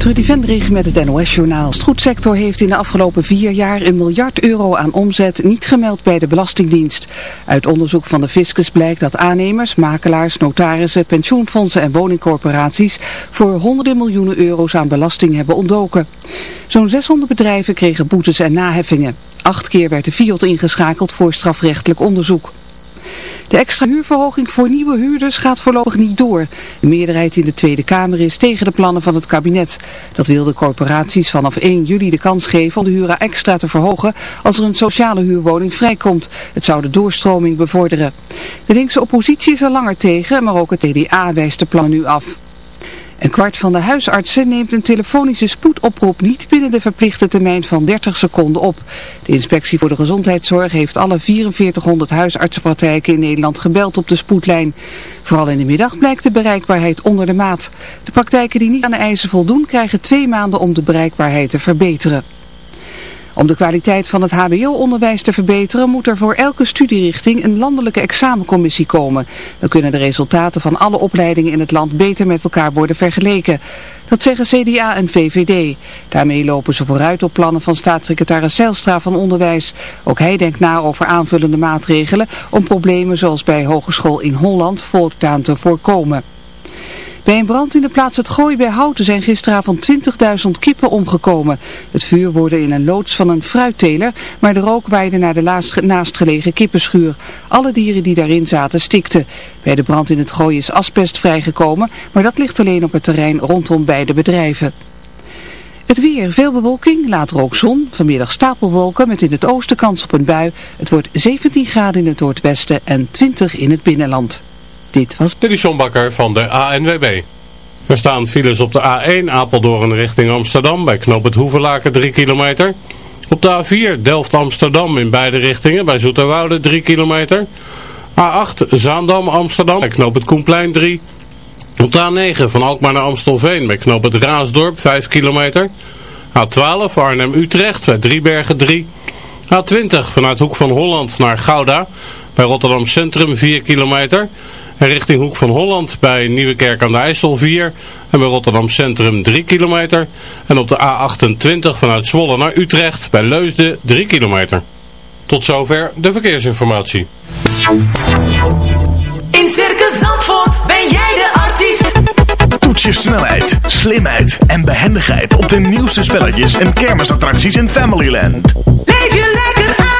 Trudy Vendrig met het NOS-journaal. Stroetsector heeft in de afgelopen vier jaar een miljard euro aan omzet niet gemeld bij de Belastingdienst. Uit onderzoek van de Fiscus blijkt dat aannemers, makelaars, notarissen, pensioenfondsen en woningcorporaties voor honderden miljoenen euro's aan belasting hebben ontdoken. Zo'n 600 bedrijven kregen boetes en naheffingen. Acht keer werd de FIOD ingeschakeld voor strafrechtelijk onderzoek. De extra huurverhoging voor nieuwe huurders gaat voorlopig niet door. De meerderheid in de Tweede Kamer is tegen de plannen van het kabinet. Dat wil de corporaties vanaf 1 juli de kans geven om de huren extra te verhogen als er een sociale huurwoning vrijkomt. Het zou de doorstroming bevorderen. De linkse oppositie is er langer tegen, maar ook het TDA wijst de plannen nu af. Een kwart van de huisartsen neemt een telefonische spoedoproep niet binnen de verplichte termijn van 30 seconden op. De inspectie voor de gezondheidszorg heeft alle 4400 huisartsenpraktijken in Nederland gebeld op de spoedlijn. Vooral in de middag blijkt de bereikbaarheid onder de maat. De praktijken die niet aan de eisen voldoen krijgen twee maanden om de bereikbaarheid te verbeteren. Om de kwaliteit van het hbo-onderwijs te verbeteren moet er voor elke studierichting een landelijke examencommissie komen. Dan kunnen de resultaten van alle opleidingen in het land beter met elkaar worden vergeleken. Dat zeggen CDA en VVD. Daarmee lopen ze vooruit op plannen van staatssecretaris Zijlstra van Onderwijs. Ook hij denkt na over aanvullende maatregelen om problemen zoals bij Hogeschool in Holland voortaan te voorkomen. Bij een brand in de plaats Het Gooi bij Houten zijn gisteravond 20.000 kippen omgekomen. Het vuur wordt in een loods van een fruitteler, maar de rook waaide naar de naastgelegen kippenschuur. Alle dieren die daarin zaten stikten. Bij de brand in het Gooi is asbest vrijgekomen, maar dat ligt alleen op het terrein rondom beide bedrijven. Het weer, veel bewolking, later ook zon. Vanmiddag stapelwolken met in het oosten kans op een bui. Het wordt 17 graden in het noordwesten en 20 in het binnenland. Dit was... Dit is van de ANWB. Er staan files op de A1 Apeldoorn richting Amsterdam bij knoop het Hoevelaken 3 kilometer. Op de A4 Delft-Amsterdam in beide richtingen bij Zoeterwoude 3 kilometer. A8 Zaandam-Amsterdam bij knoop het Koenplein 3. Op de A9 van Alkmaar naar Amstelveen bij knoop het Raasdorp 5 kilometer. A12 Arnhem-Utrecht bij Driebergen 3. A20 vanuit Hoek van Holland naar Gouda bij Rotterdam Centrum 4 kilometer. En richting Hoek van Holland bij Nieuwekerk aan de IJssel 4. En bij Rotterdam Centrum 3 kilometer. En op de A28 vanuit Zwolle naar Utrecht bij Leusden 3 kilometer. Tot zover de verkeersinformatie. In Circus Zandvoort ben jij de artiest. Toets je snelheid, slimheid en behendigheid op de nieuwste spelletjes en kermisattracties in Familyland. Leef je lekker zie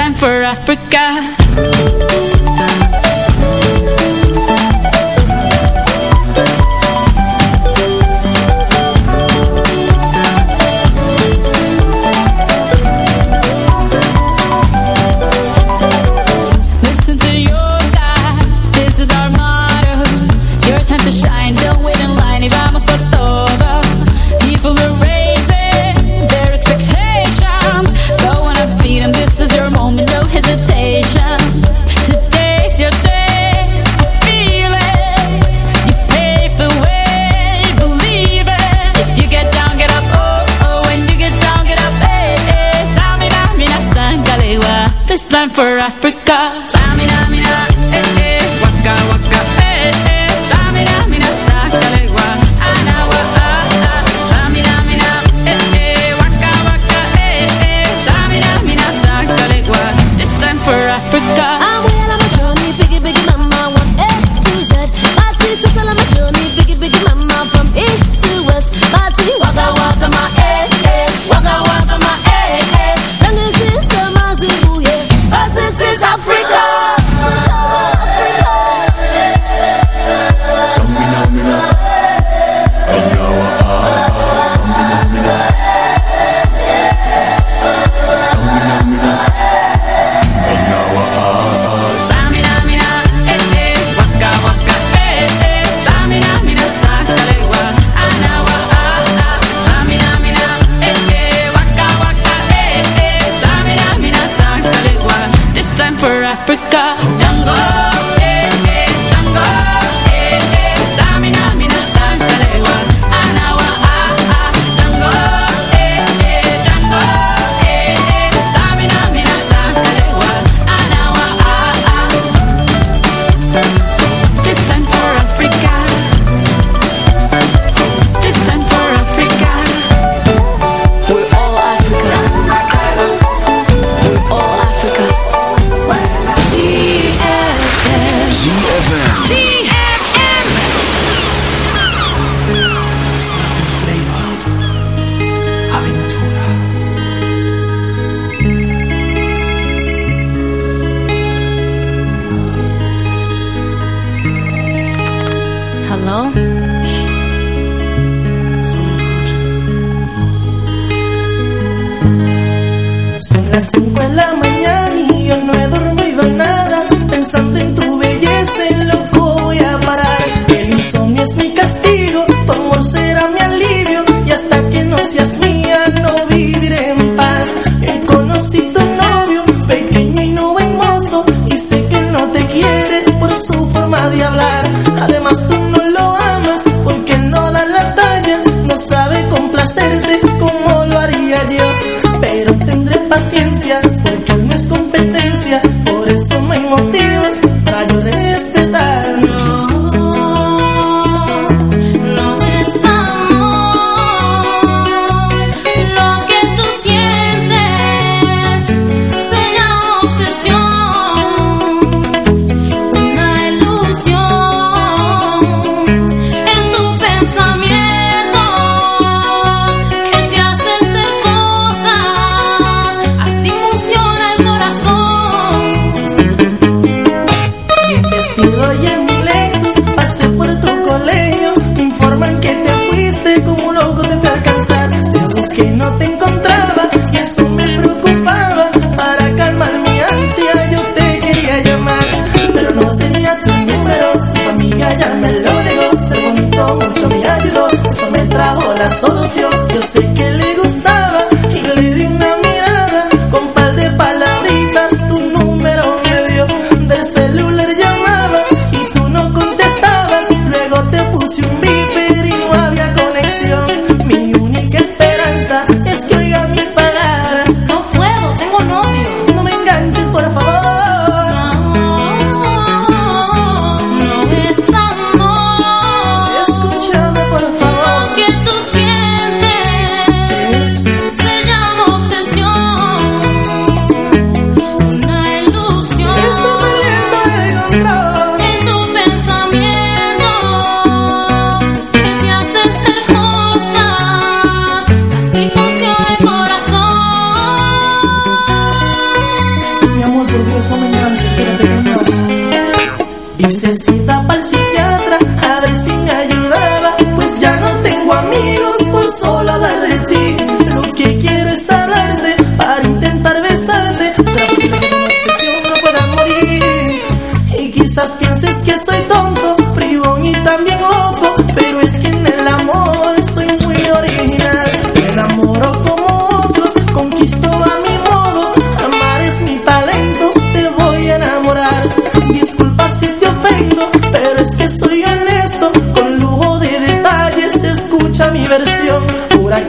time for Africa. time for Africa. time for Africa. Jungle.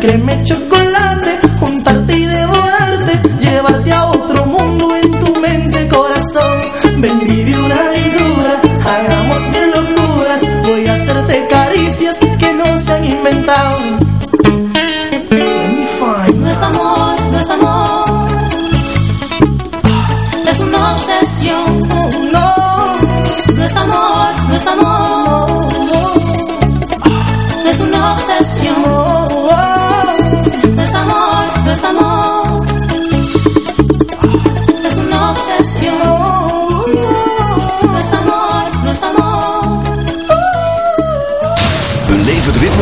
créeme, yo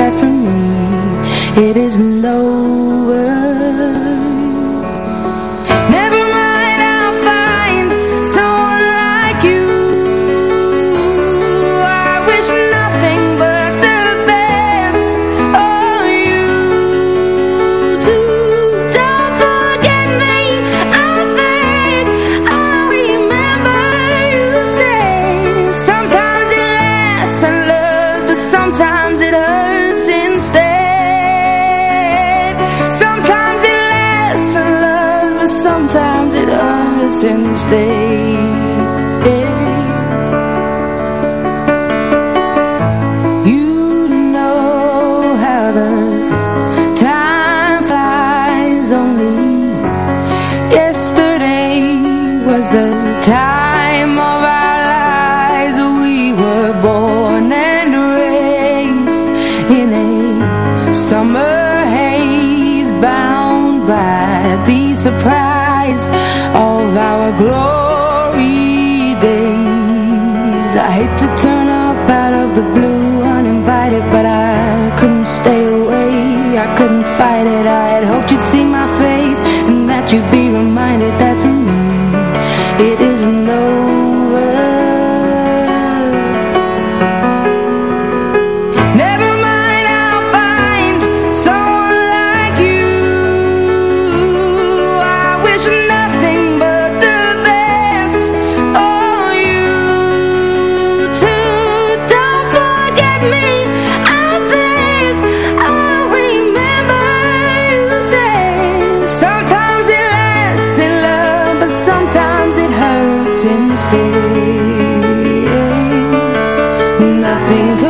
That for me. It isn't think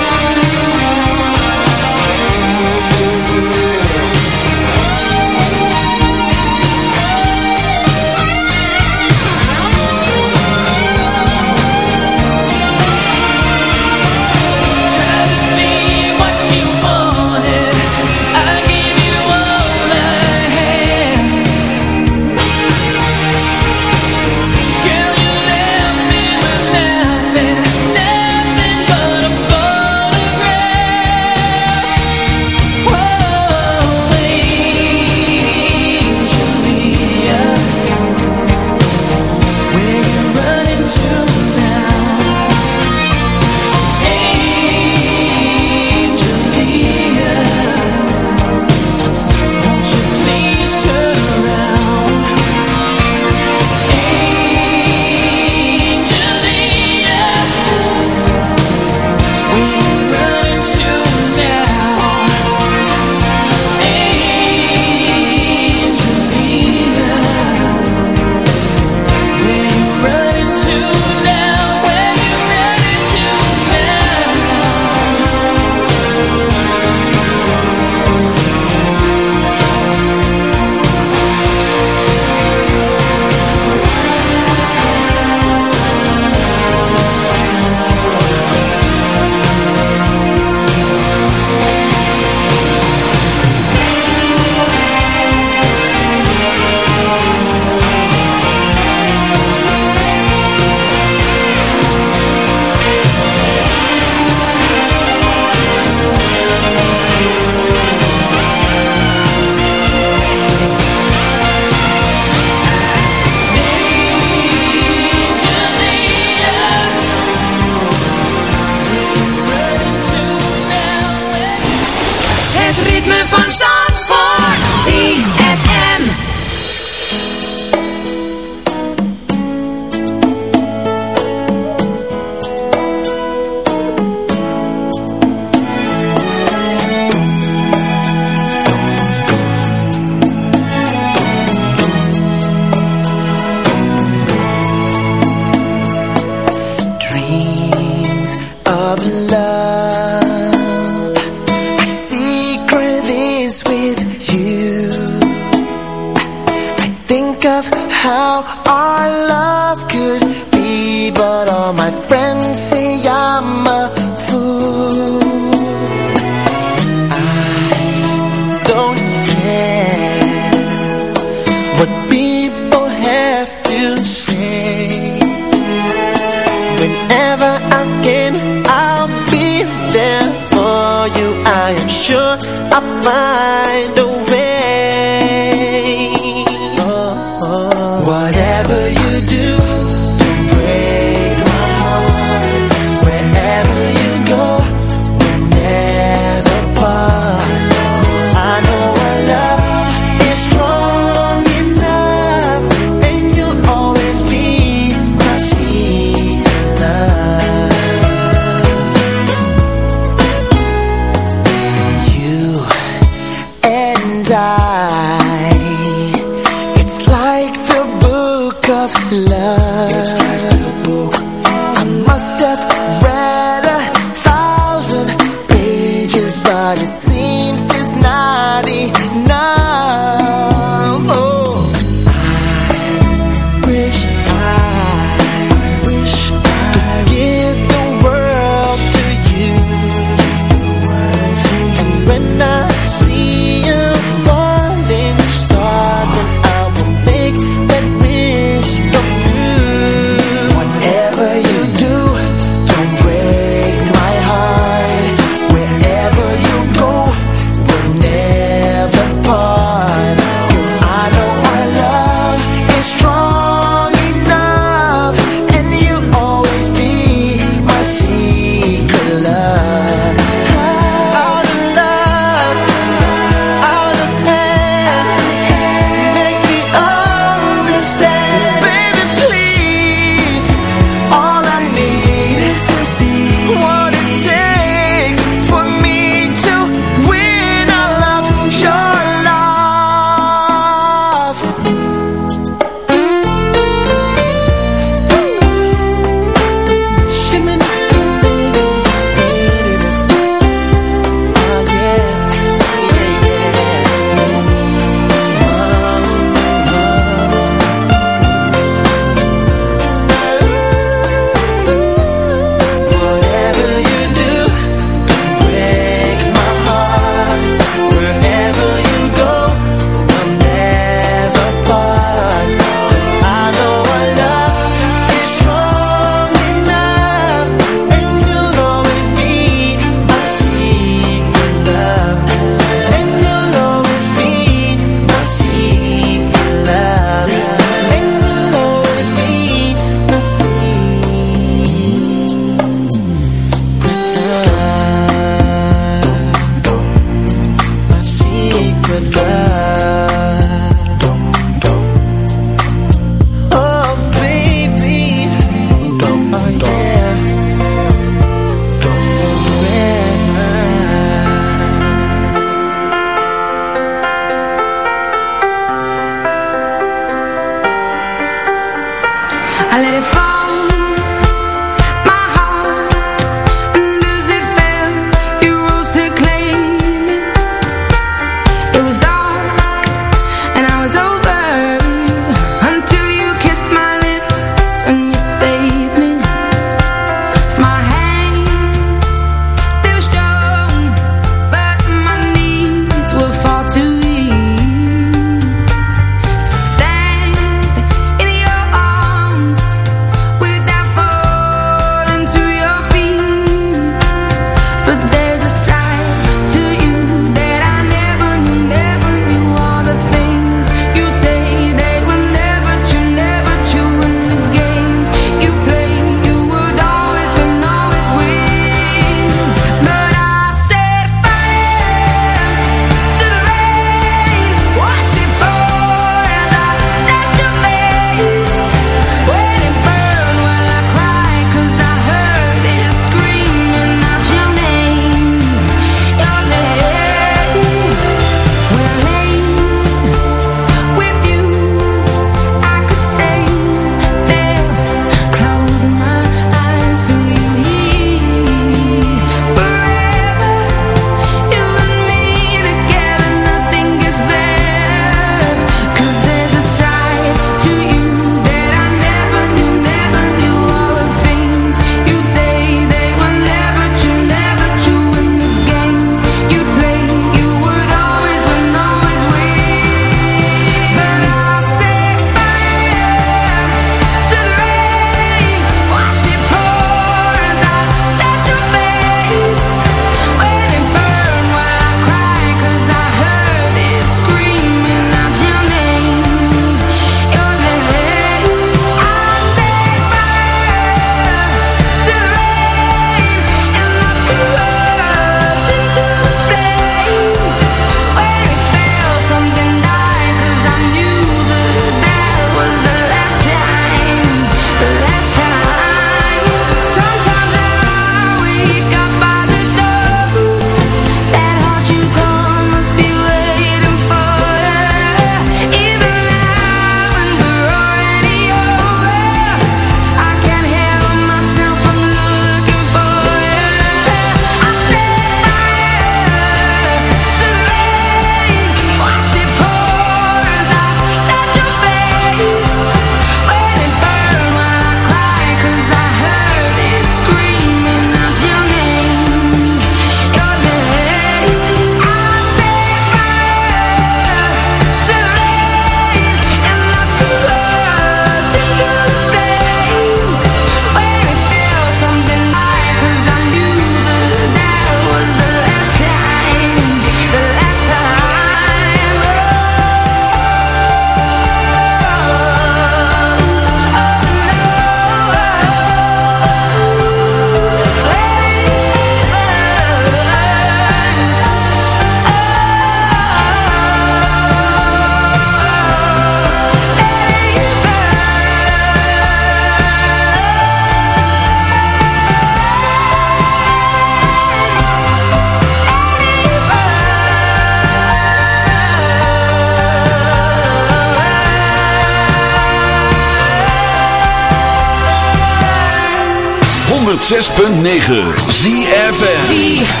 6.9 ZFN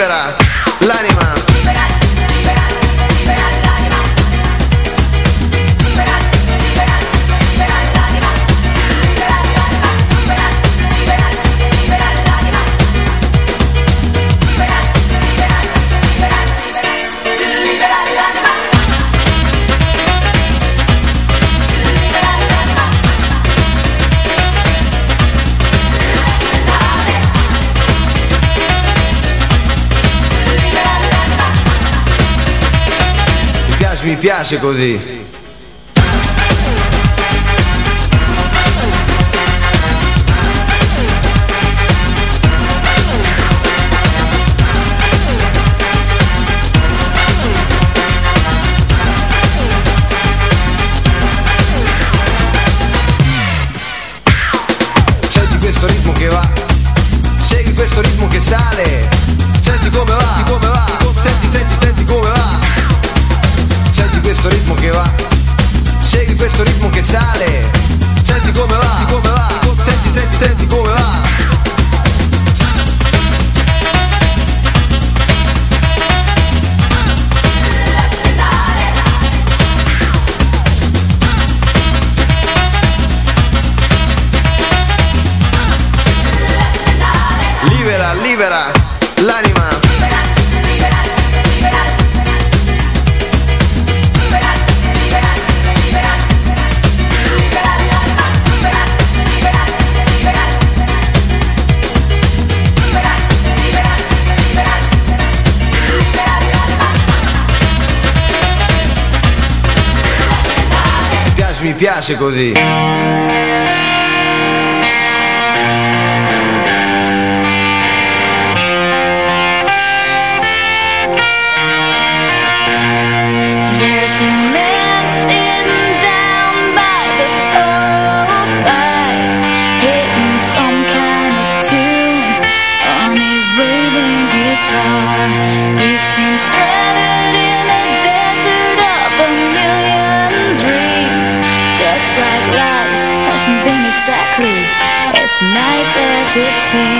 libera. piace così. mi piace così. as it seems